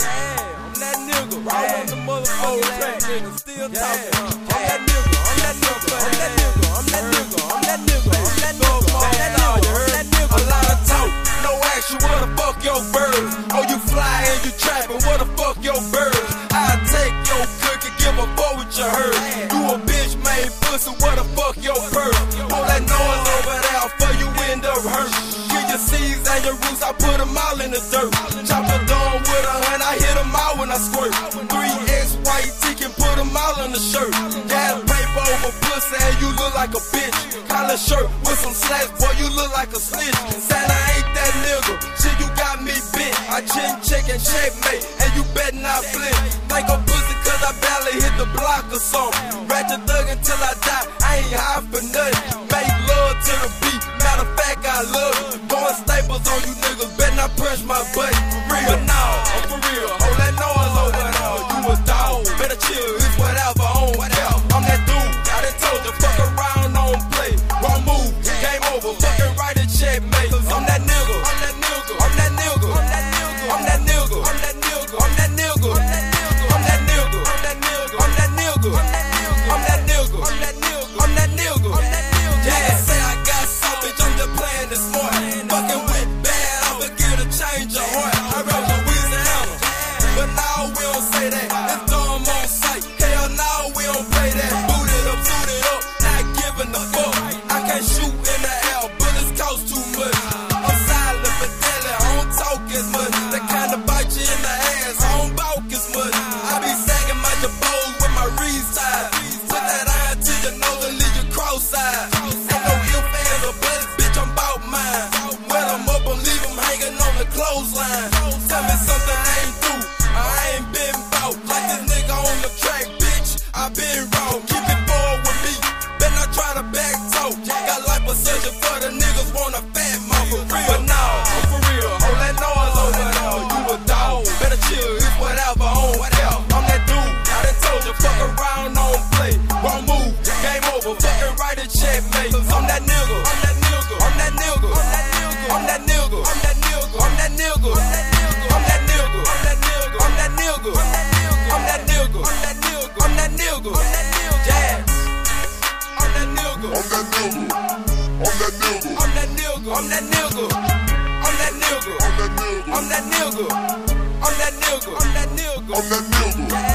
Yeah, I'm that nigga. Raw on the motherfucking track, nigga. Still talking. I'm that nigga. I'm that nigga. I'm that nigga. I'm that nigga. I'm that nigga. I'm that nigga. I'm that nigga. I'm that nigga. A lot of talk, no action. Where the fuck your birds? Oh, you fly and you trapping. Where the fuck your birds? I take your cookie, give a fuck with your herd. You a bitch made pussy. Where the fuck your bird? All that noise over there for you end up hurt. Get your seeds and your roots, I put them all in the dirt. Chop the dawn with I squirt. Three X white tee can put them all in the shirt. Gas paper over pussy and you look like a bitch. Collar shirt with some slacks, boy, you look like a snitch. Said I ain't that nigga, shit, you got me bent. I chin check and checkmate, and you better not blink. Think a pussy cause I barely hit the block or something. Ratchet thug until I die, I ain't high for nothing. Make love to the beat, matter of fact, I love you. Going staples on you niggas, better not press my button. Nigga, I'm that nigga, I'm that nigga, I'm that nigga, I'm that nigga, I'm that nigga. Yeah, they say I got some I'm just playing this smart. Fucking with bad, I'm to change your heart. I rap Louisiana, but now we don't say that. It's dumb on sight. Hell no, we don't play that. Boot it up, suit it up, not giving a fuck. The clothesline. Tell me something I ain't do, I ain't been bout. Like this nigga on the track, bitch, I been wrong. Keep it forward with me, better not try to back talk. Got life a for the niggas want a fat mouth. But nah, I'm for real. All that noise over there, you a dog. Better chill, it's whatever, I don't care. I'm that dude, I done told you, fuck around, don't play. Wrong move, game over, fucking right and checkmate. I'm that nigga, I'm that nigga. I'm that nigga. I'm that nigga. I'm that nigga. I'm that nigga. I'm that nigga. I'm that nigga. I'm that nigga. I'm that nigga. I'm that nigga.